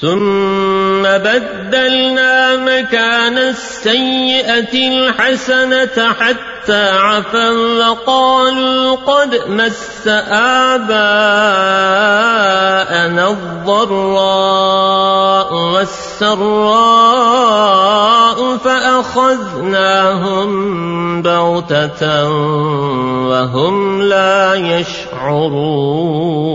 ثم بدلنا مكان السيئة الحسنة حتى عفا وقالوا قد مس آباءنا الضراء والسراء فأخذناهم بغتة وهم لا يشعرون.